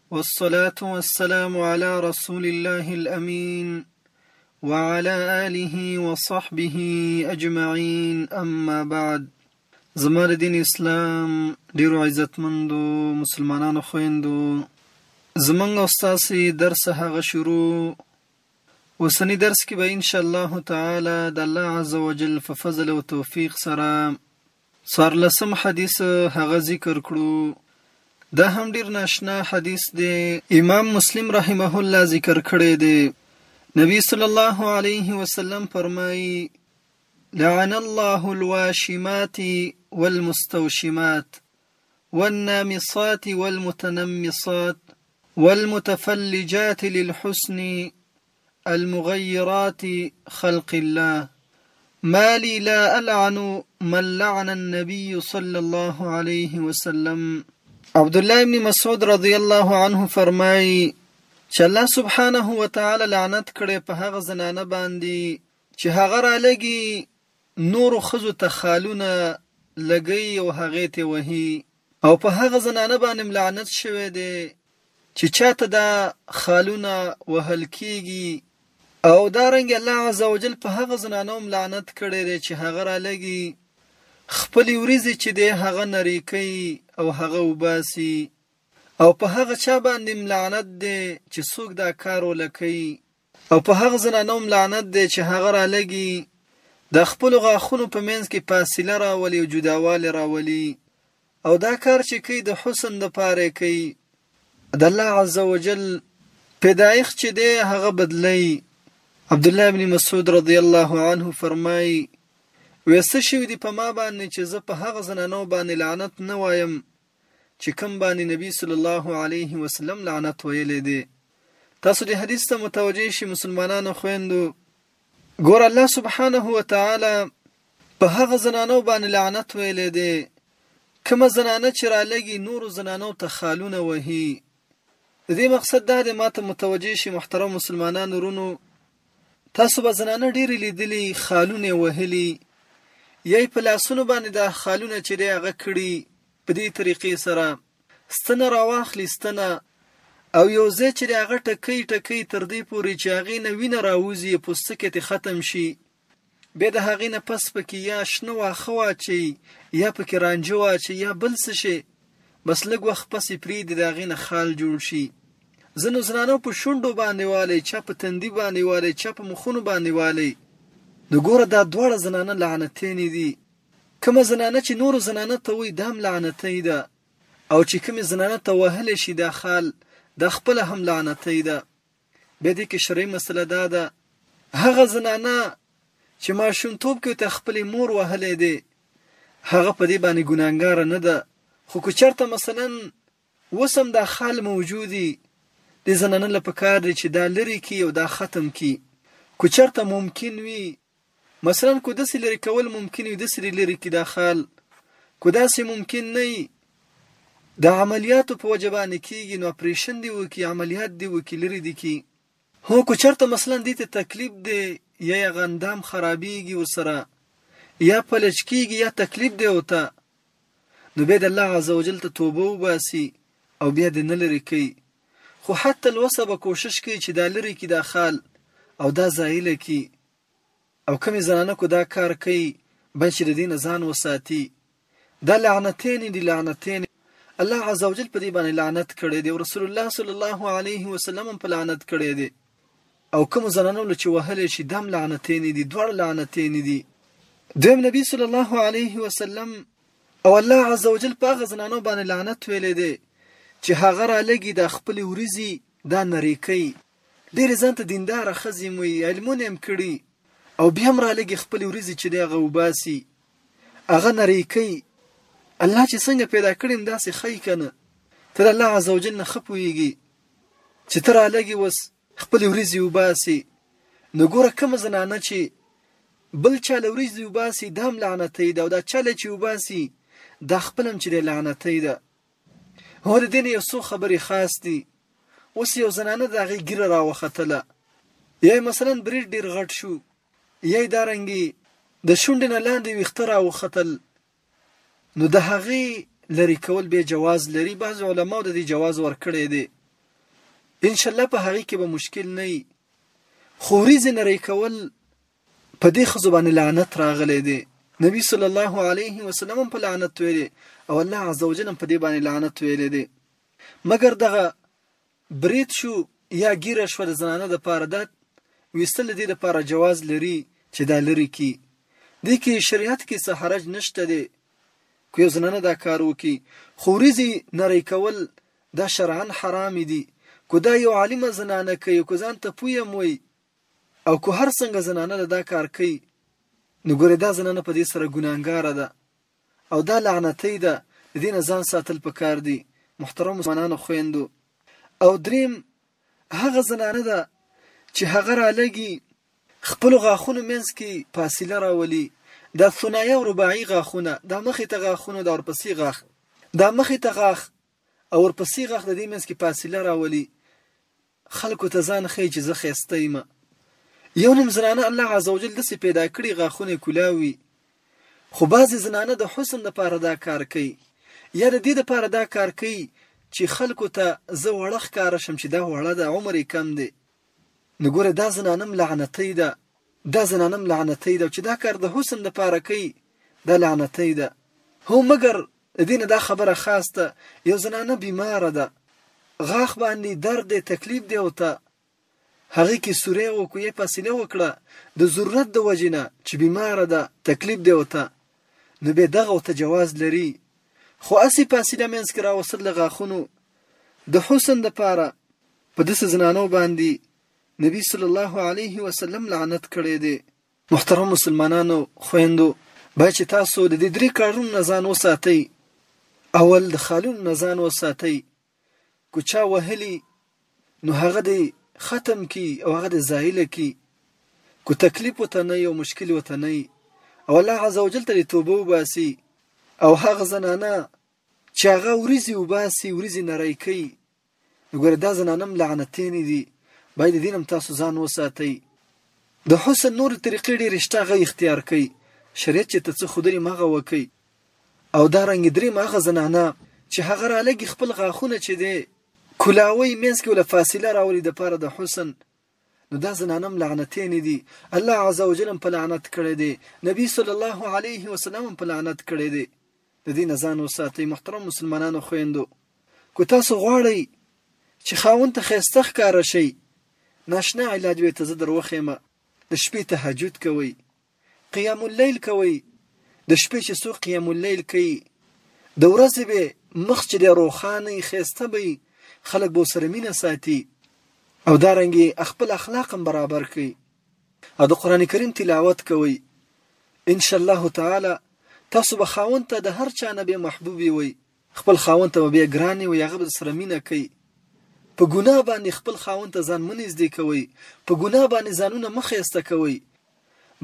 والصلاة والسلام على رسول الله الأمين وعلى آله وصحبه أجمعين أما بعد زما د دین اسلام ډیرو عزتمندو مسلمانانو خويندو زمونږ او ستاسو درس هغه شروع اوسنی درس کې به ان شاء الله تعالی د الله عزوجل په فضل او توفیق سره څوارلسم حديث هغه ذکر کړو دا هم ډیر ناشنا حدیث دی امام مسلم رحمه الله ذکر کړی دی نبی صلی الله علیه وسلم فرمایي لعن الله الواشمات والمستوشمات والنامصات والمتنمصات والمتفلجات للحسن المغيرات خلق الله ما لي لا ألعن من لعن النبي صلى الله عليه وسلم عبد الله ابن مسعود رضی الله عنه فرمایي چې الله سبحانه و تعالی لعنت کړي په هغه زنانه باندې چې هغه را لګي نور خزو ته خالونه لګي او هغه ته وهي او په هغه زنانه باندې هم لعنت شوی دی چې چاته دا خالونه وهل کیږي او دا رنګ الله عزوجل په هغه زنانه هم لعنت کړی دی چې هغه را لګي خپل وریزي چې دی هغه نری کوي او هغه وباسي او په هغه چا باندې لعنت دی چې څوک دا کار ولکوي او په هغه زنانه هم لعنت دی چې هغه رالږي د خپلو غاښونو په منځ کې فاصله راولي او جداوالی راولي او دا کار چې کوي د حسن دپاره یې کوي د الله عز وجل پیدایښت چې دی هغه بدلوي عبدالله بن مسعود رضی الله عنه فرمایي وې څه شوي دي په ما باندې چې زه په هغه زنانو باندې لعنت نه وایم چی کوم باندی نبی صلی الله علیه وسلم لعنت ویلی دی تاسو دی حدیث ته متوجه شی مسلمانانو خویندو ګور الله سبحانه وتعالی په هغه زنانو باندې لعنت ویلی دی کومه زنانه چې رالګي نورو زنانو ته خالونه وهي د دې مقصد دا دی ماته متوجه شي محترم مسلمانانو رونو تاسو به زنانه ډېرې لیدلي خالونه وهلي یی په لاسونو باندې دا خالونه چې دی هغه کړي په دې طریقې سره ستنه راواخلي ستنه او یو ځای چې هغه ټکۍ ټکۍ تر دې پورې چې هغې نه وینه راوځي پوستکی ته ختم شي بیا د هغې نه پس په کې یا شنه واښه واچوي یا په کې رانجه واچوي یا بل څه شی بس لږ وخت پس یې پرېږدي د هغې نه خال جوړ شي ځینو زنانو په شونډو باندې والی چا په تندي باندې والی چا په مخونو باندې والی نو ګوره دا دواړه زنانه لعنتېنې دي کومه زنانه چې نورو زنانه ته وایي دا هم لعنتۍ ده او چې کومې زنانه ته وهلی شي دا خال دا خپله هم لعنتۍ ده بیا دې کې شرعي مسله دا ده هغه زنانه چې ماشومتوب کې ته خپلې مور وهلې دي هغه په دې باندې ګناهګار نه ده خو که چرته مثلا وسم دا خال موجودي د زنانه لپاره کار دی چې دا لري کی او دا ختم کی کو چرته ممکن وي مثلاً که داسې لرې کول ممکن وي داسې دې لرې کړي دا خال که داسې ممکن نه وي د عملیاتو په وجه باندې کېږي نو اپریشن دې وکړي عملیات دې وکړي لرې دې کړي هو که چېرته مثلاً دې ته تکلیف دی یا یې هغه اندام خرابېږي ورسره یا فلج کېږي یا تکلیف دی ورته نو بیا د الله عز وجل ته توبه وباسي او بیا د نه لري کوي خو حتی الوسه به کوشش کوي چې دا لري کې دا خال او دا زایله کې او کمی زنانه کو دا کار کوي بل چې د دین ځان وساتي دا لعنتین دي لعنتین الله عز وجل په دې باندې لعنت کړی دی او رسول الله صلی الله علیه وسلم په لعنت کړی دی او کومو زنانو له چې وهلې شي دام لعنتېنې دي دواړه لعنتېنې دي دویم نبی صلی الله علیه وسلم او الله عزوجل په هغه زنانو باندې لعنت ویلې دي چې هغه را لګي د خپل ورزي دا نری کوي ډېر ځان ته دیندار خزم وي علمونه هم کړي او بیا هم را لګي خپل ورزي چې دغه وباسي هغه نری کوي الله چې څنګه پیدا کړیم داسې خی کنه تر الله عزوجل نه خپويږي چې تر لګي وس خپلې وریځې وباسي نو ګوره کومه زنانه چې بل چا له وریځې وباسي دا هم لعنتۍ ده او دا چا له چې وباسي دا خپل هم چې دی لعنتۍ ده هو د دې نه یو څو خبرې خاص دي اوس یو زنانه د هغې ګیره راوختله یا مثلا برید ډېر غټ شو یا یې دارنګې د شونډې نه لاندې ویښته راوختل نو د هغې لري کول به جواز لري بعض علماو د دې جواز ورکړی دی ان شاء الله په هغه کې به مشکل نه وي خو ورځې لري کول په دې خزو باندې لعنت راغلی دی نبی صلی الله علیه وسلم په لعنت ویلي او الله عزوجل په دې باندې لعنت ویلي دی مګر دغه برید شو یا ګیره شوه د زنانه لپاره دا ویستل د دې لپاره جواز لري چې دا لري کی دې کې شریعت کې څه حرج نشته دی که یو زنانه دا کار وکي خو ورځي نری کول دا شرعا حرام دي کو دا یو عالم زنانه کوي کو ځان ته پویم وي او کو هر څنګه زنانه دا کار کوي نو ګوره دا زنانه په دې سره ګناګار ده او دا لعنتی ده ددی نه ځان ساتل پکار دی محترمو مسلمانانو خویندو او دریم هغه زنانه ده چې هغه رالګي خپل غاخونو منځ کې فاصله راولي دا ثنایه او رباعي غاخونه دا مخې ته غاخونه دا ورپسې غاخ دا مخې ته غاخ او ورپسې غاخ د دې منځ کې فاصله راولي خلکو ته ځان ښیې چې زه ښایسته یم. یو نیم زنانه الله عزوجل داسې پیدا کړي غاښونه کلاو وي. خو بعضې زنانه د حسن لپاره دا کار کوي یا د دې لپاره دا کار کوي چې خلکو ته زه وړه ښکاره شم چې دا وړه ده عمر یې کم دی. نو ګوره دا زنانه هم لعنتۍ ده. دا زنانه هم لعنتۍ ده چې دا کار د حسن لپاره کوي دا لعنتۍ ده. هو مګر د دې نه دا خبره خاص ده یو زنانه بیماره ده غاښ باندې درد دی تکلیف دی او ته هغه کې سوره او کوې فاصله وکړه د ضرورت د وجنه چې بیماره ده تکلیف دی او ته نو به دغه ته جواز لري خو اسی فاصله منځ کې راوصل د غاښونو د حسن د پاره په دسه زنانو باندې نبی صلی الله علیه وسلم لعنت کړی دی محترم مسلمانانو خويندو باید چې تاسو د دې درې کارونو نه ځان وساتئ اول د خالونو نه ځان وساتئ که چا وهلي نو هغه دې ختم کړي او هغه دې زایله کړي که تکلیف ورته نه وي او مشکل ورته نه وي او الله عز وجل ته دې توبه وباسي او هغه زنانه چې هغه ورځي وباسي ورځي نری کوي وګوره دا زنانم لعنتینې دي باید د دینم تاسو ځان وساتئ د حسن نور طریقې ډېرې شته هغه اختیار کړئ شریعت چې ته څه خودري مغه وکړئ او دا رنګ درې مغه زنانه چې هغه را لګي خپل غاښونه چې دی کولاوي مینس کې ولا فاصله راولي د پاره د حسن نو دا زنانم لعنتینې دي الله عز وجل هم په لعنت کړی دی نبی صلی الله علیه وسلم هم په لعنت کړی دی د دې نه ځان وساتئ محترم مسلمانانو خویندو که تاسو غواړئ چې خاوند ته ښایسته ښکاره شئ ناشنا علاج به ته زه دروښیم د شپې تهجد کوئ قیام اللیل کوئ، د شپې چې څوک قیام اللیل کوي، د ورځې به مخ چې دی روښانه وي، ښایسته به وي، خلک به ورسره مینه ساتي او دارنګه یې خپل اخلاق هم برابر کړي او د قرآن کریم تلاوت کوئ، ان شاء الله تعالی تاسو به خاوند ته د هر چا نه بیا محبوب یوئ، خپل خاوند ته به بیا ګران یوئ، هغه به درسره مینه کوي. په ګناه باندې خپل خاوند ته ځان مه نږدې کوئ، په ګناه باندې ځانونه مه ښایسته کوئ،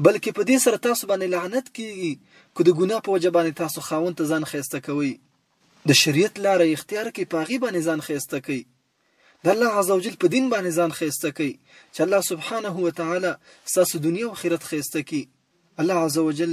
بلکې په دې سره تاسو باندې لعنت کېږي که د ګناه په وجه باندې تاسو خاوند ته ځان ښایسته کوئ د شریعت لاره اختیار کړئ په هغې باندې ځان ښایسته کړئ د الله عزوجل په دین باندې ځان ښایسته کړئ چې الله سبحانه وتعالی ستاسو دنیا او آخرت ښایسته کړي الله عزوجل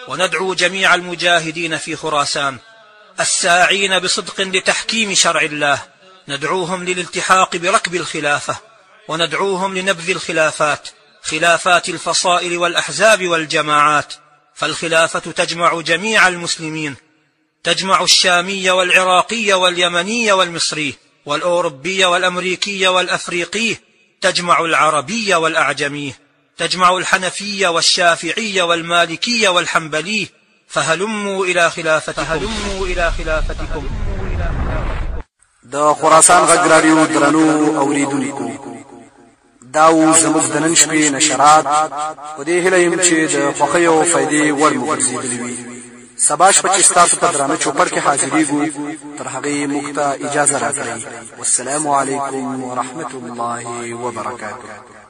وندعو جميع المجاهدين في خراسان الساعين بصدق لتحكيم شرع الله ندعوهم للالتحاق بركب الخلافة وندعوهم لنبذ الخلافات خلافات الفصائل والأحزاب والجماعات فالخلافة تجمع جميع المسلمين تجمع الشامي والعراقي واليمني والمصري والأوروبي والأمريكي والأفريقي تجمع العربي والأعجمي تجمع الحنفي والشافعي والمالكي والحنبلي فهلموا إلى خلافتكم فهلموا إلى خلافتكم د خراسان غږ راډیو درنو اوریدونکو دا و زموږ د نن شپې نشرات په دې هیله یم چې د خوښۍ او فایدې وړ مو ګرځېدلي وي سبا شپه چې ستاسو په درانه چوپړ کې حاضرېږو تر هغې موږ ته اجازه راکړئ والسلام علیکم ورحمت الله وبرکاته